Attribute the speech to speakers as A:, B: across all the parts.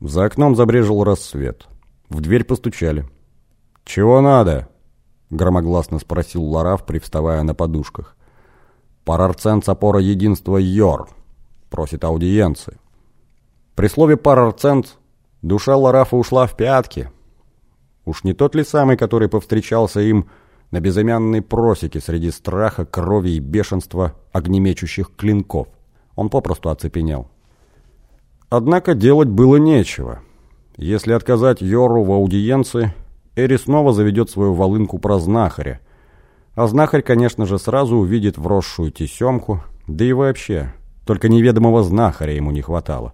A: За окном забрежил рассвет. В дверь постучали. «Чего надо?» — громогласно спросил Лараф, привставая на подушках. «Парарцент опора единства Йор. Просит аудиенции». При слове «парарцент» душа Ларафа ушла в пятки. Уж не тот ли самый, который повстречался им на безымянной просеке среди страха, крови и бешенства огнемечущих клинков? Он попросту оцепенел. Однако делать было нечего. Если отказать Йору в аудиенции, Эри снова заведет свою волынку про знахаря. А знахарь, конечно же, сразу увидит вросшую тесемку, да и вообще, только неведомого знахаря ему не хватало.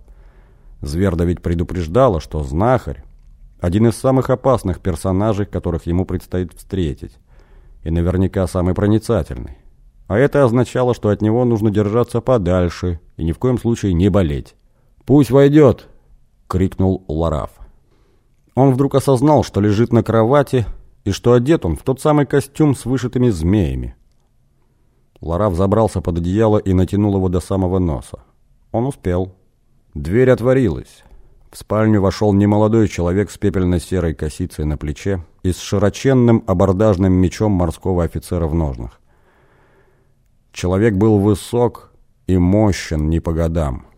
A: Зверда ведь предупреждала, что знахарь – один из самых опасных персонажей, которых ему предстоит встретить, и наверняка самый проницательный. А это означало, что от него нужно держаться подальше и ни в коем случае не болеть. «Пусть войдет!» — крикнул Лараф. Он вдруг осознал, что лежит на кровати и что одет он в тот самый костюм с вышитыми змеями. Лараф забрался под одеяло и натянул его до самого носа. Он успел. Дверь отворилась. В спальню вошел немолодой человек с пепельно-серой косицей на плече и с широченным абордажным мечом морского офицера в ножнах. Человек был высок и мощен не по годам.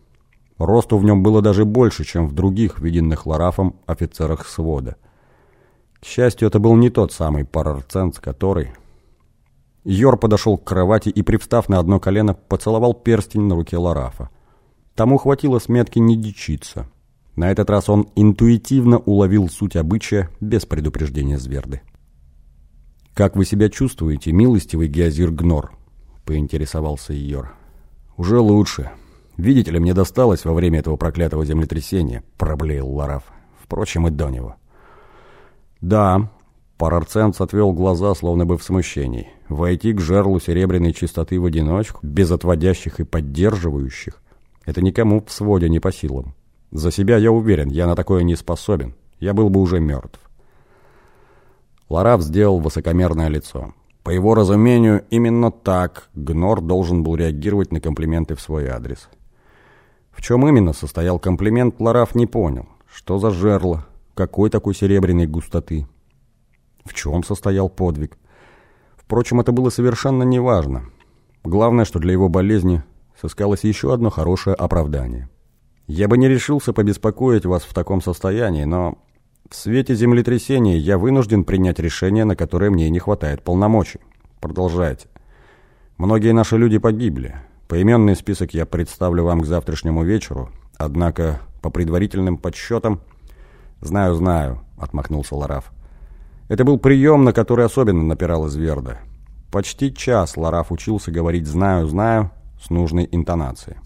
A: Росту в нем было даже больше, чем в других, виденных Ларафом, офицерах свода. К счастью, это был не тот самый парарценц, который... Йор подошел к кровати и, привстав на одно колено, поцеловал перстень на руке Ларафа. Тому хватило сметки не дичиться. На этот раз он интуитивно уловил суть обычая без предупреждения Зверды. «Как вы себя чувствуете, милостивый Геозир Гнор?» — поинтересовался Йор. «Уже лучше», Видите ли, мне досталось во время этого проклятого землетрясения, проблеял Лараф. Впрочем, и до него. Да, Парарценц отвел глаза, словно бы в смущении. Войти к жерлу серебряной чистоты в одиночку, без отводящих и поддерживающих, это никому в своде не по силам. За себя я уверен, я на такое не способен. Я был бы уже мертв. Лараф сделал высокомерное лицо. По его разумению, именно так Гнор должен был реагировать на комплименты в свой адрес. В чем именно состоял комплимент, Лараф не понял. Что за жерло? Какой такой серебряной густоты? В чем состоял подвиг? Впрочем, это было совершенно неважно. Главное, что для его болезни сыскалось еще одно хорошее оправдание. Я бы не решился побеспокоить вас в таком состоянии, но в свете землетрясения я вынужден принять решение, на которое мне не хватает полномочий. Продолжайте. Многие наши люди погибли. Поименный список я представлю вам к завтрашнему вечеру, однако по предварительным подсчетам... «Знаю, знаю», — отмахнулся Лараф. Это был прием, на который особенно напирал Изверда. Почти час Лараф учился говорить «знаю, знаю» с нужной интонацией.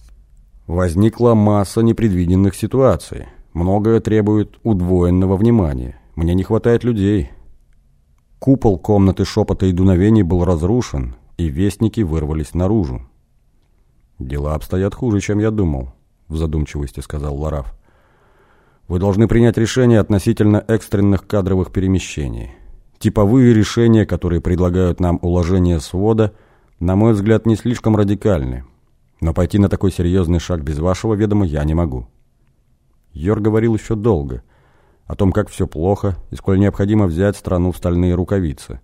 A: Возникла масса непредвиденных ситуаций. Многое требует удвоенного внимания. Мне не хватает людей. Купол комнаты шепота и дуновений был разрушен, и вестники вырвались наружу. «Дела обстоят хуже, чем я думал», — в задумчивости сказал Лараф. «Вы должны принять решение относительно экстренных кадровых перемещений. Типовые решения, которые предлагают нам уложение свода, на мой взгляд, не слишком радикальны. Но пойти на такой серьезный шаг без вашего ведома я не могу». Йор говорил еще долго о том, как все плохо и сколь необходимо взять страну в стальные рукавицы.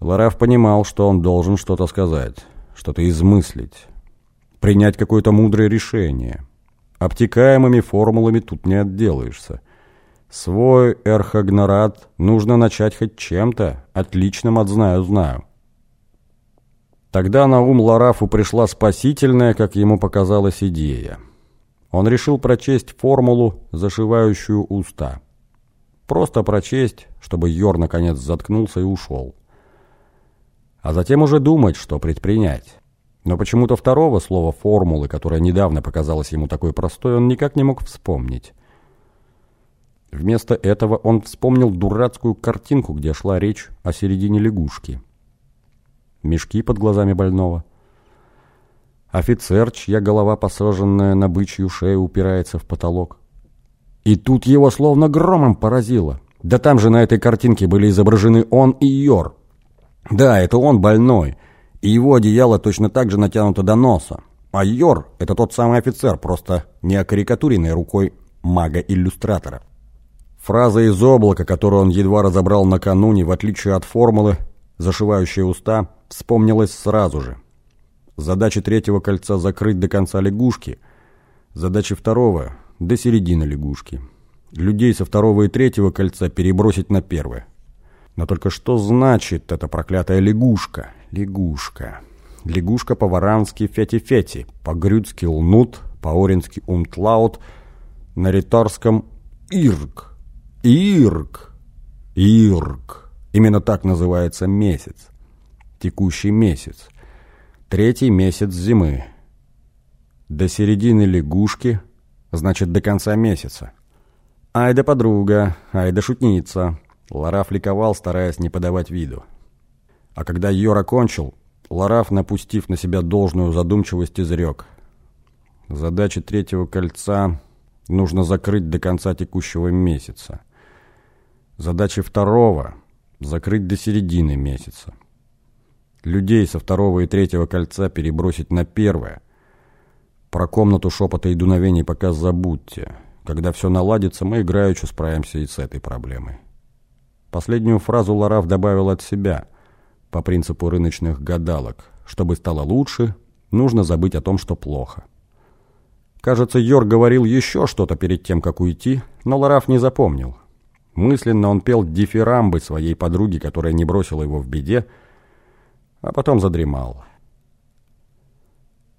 A: Лараф понимал, что он должен что-то сказать, что-то измыслить, принять какое-то мудрое решение. Обтекаемыми формулами тут не отделаешься. Свой эрхогнорат нужно начать хоть чем-то, отличным от знаю-знаю. Тогда на ум Ларафу пришла спасительная, как ему показалась, идея. Он решил прочесть формулу, зашивающую уста. Просто прочесть, чтобы Йор наконец заткнулся и ушел. А затем уже думать, что предпринять. Но почему-то второго слова формулы, которое недавно показалось ему такой простой, он никак не мог вспомнить. Вместо этого он вспомнил дурацкую картинку, где шла речь о середине лягушки. Мешки под глазами больного. Офицер, чья голова, посаженная на бычью шею, упирается в потолок. И тут его словно громом поразило. Да там же на этой картинке были изображены он и Йор. Да, это он больной — и его одеяло точно так же натянуто до носа. А Йор — это тот самый офицер, просто не окарикатуренной рукой мага-иллюстратора. Фраза из облака, которую он едва разобрал накануне, в отличие от формулы, зашивающая уста, вспомнилась сразу же. Задача третьего кольца закрыть до конца лягушки, задача второго – до середины лягушки. Людей со второго и третьего кольца перебросить на первое. Но только что значит эта проклятая лягушка? Лягушка. Лягушка по-варански фети-фети, по-грюцки лнут, по-орински умтлаут, на риторском ирк. Ирк. Ирк. Именно так называется месяц. Текущий месяц. Третий месяц зимы. До середины лягушки, значит, до конца месяца. Ай да подруга, ай да шутница. Лараф ликовал, стараясь не подавать виду. А когда Йор кончил, Лараф, напустив на себя должную задумчивость, изрек. Задача третьего кольца нужно закрыть до конца текущего месяца. Задача второго – закрыть до середины месяца. Людей со второго и третьего кольца перебросить на первое. Про комнату шепота и дуновений пока забудьте. Когда все наладится, мы играючи справимся и с этой проблемой. Последнюю фразу Лараф добавил от себя, по принципу рыночных гадалок. Чтобы стало лучше, нужно забыть о том, что плохо. Кажется, Йор говорил еще что-то перед тем, как уйти, но Лараф не запомнил. Мысленно он пел дифирамбы своей подруге, которая не бросила его в беде, а потом задремал.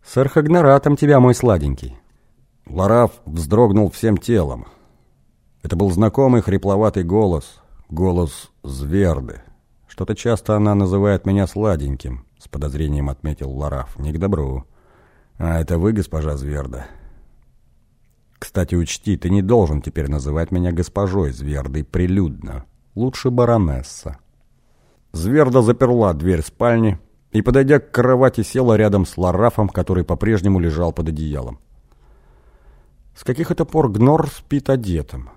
A: «С архагнаратом тебя, мой сладенький!» Лараф вздрогнул всем телом. Это был знакомый хрипловатый голос, голос Зверды. Что-то часто она называет меня сладеньким, с подозрением отметил Лараф. Не к добру. А это вы, госпожа Зверда? Кстати, учти, ты не должен теперь называть меня госпожой Звердой прилюдно. Лучше баронесса. Зверда заперла дверь спальни и, подойдя к кровати, села рядом с Ларафом, который по-прежнему лежал под одеялом. С каких это пор Гнор спит одетым?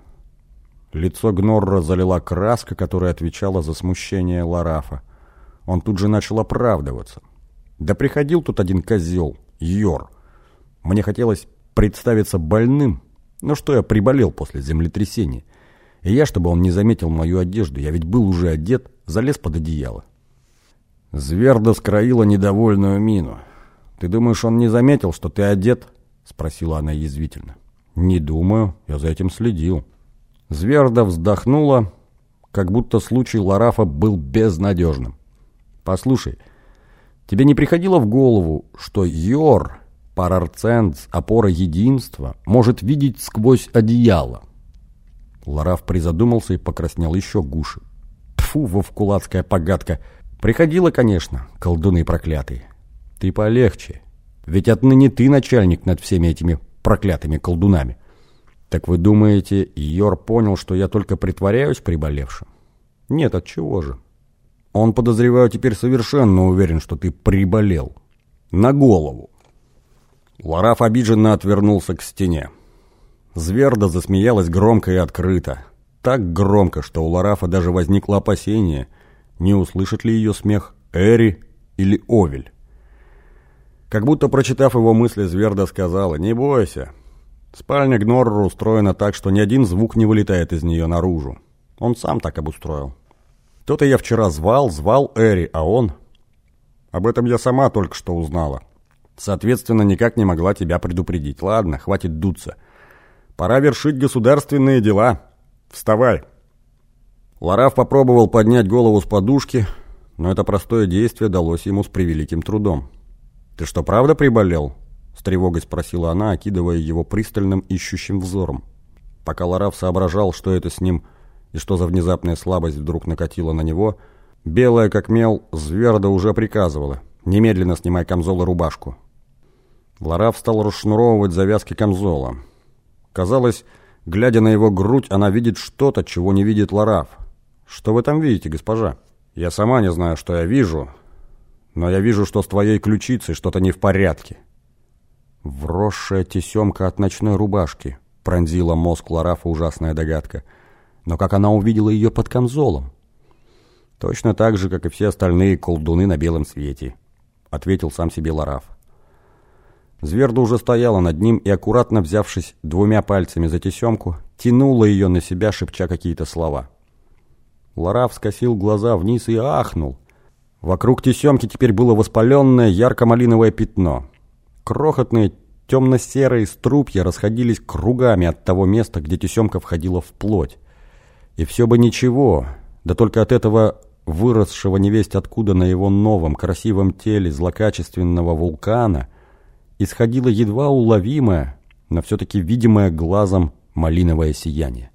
A: Лицо Гнорра залила краска, которая отвечала за смущение Ларафа. Он тут же начал оправдываться. Да приходил тут один козел, Йор. Мне хотелось представиться больным. Но что я приболел после землетрясения? И я, чтобы он не заметил мою одежду, я ведь был уже одет, залез под одеяло. Зверда скроила недовольную мину. «Ты думаешь, он не заметил, что ты одет?» — спросила она язвительно. «Не думаю, я за этим следил». Зверда вздохнула, как будто случай Ларафа был безнадежным. «Послушай, тебе не приходило в голову, что Йор Парарценц, опора единства, может видеть сквозь одеяло. Лараф призадумался и покраснел еще гуше. Тфу, вовкулацкая погадка. Приходила, конечно, колдуны проклятые. Ты полегче. Ведь отныне ты начальник над всеми этими проклятыми колдунами. Так вы думаете, Йор понял, что я только притворяюсь приболевшим? Нет, от чего же? Он, подозреваю, теперь совершенно уверен, что ты приболел. На голову. Лараф обиженно отвернулся к стене. Зверда засмеялась громко и открыто. Так громко, что у Ларафа даже возникло опасение, не услышит ли ее смех Эри или Овель. Как будто, прочитав его мысли, Зверда сказала, «Не бойся. Спальня Гнорра устроена так, что ни один звук не вылетает из нее наружу. Он сам так обустроил. То-то я вчера звал, звал Эри, а он... Об этом я сама только что узнала. Соответственно, никак не могла тебя предупредить. Ладно, хватит дуться. Пора вершить государственные дела. Вставай. Лараф попробовал поднять голову с подушки, но это простое действие далось ему с превеликим трудом. «Ты что, правда приболел?» С тревогой спросила она, окидывая его пристальным ищущим взором. Пока Лараф соображал, что это с ним и что за внезапная слабость вдруг накатила на него, белая как мел Зверда уже приказывала «Немедленно снимай камзол и рубашку». Лараф стал расшнуровывать завязки камзола. Казалось, глядя на его грудь, она видит что-то, чего не видит Лараф. «Что вы там видите, госпожа?» «Я сама не знаю, что я вижу, но я вижу, что с твоей ключицей что-то не в порядке». Вросшая тесемка от ночной рубашки пронзила мозг Ларафа ужасная догадка. Но как она увидела ее под камзолом? Точно так же, как и все остальные колдуны на белом свете, ответил сам себе Лараф. Зверда уже стояла над ним и, аккуратно взявшись двумя пальцами за тесемку, тянула ее на себя, шепча какие-то слова. Лараф скосил глаза вниз и ахнул. Вокруг тесемки теперь было воспаленное ярко-малиновое пятно. Крохотные темно-серые струпья расходились кругами от того места, где тесемка входила в плоть. И все бы ничего, да только от этого выросшего невесть откуда на его новом красивом теле злокачественного вулкана исходило едва уловимое, но все-таки видимое глазом малиновое сияние.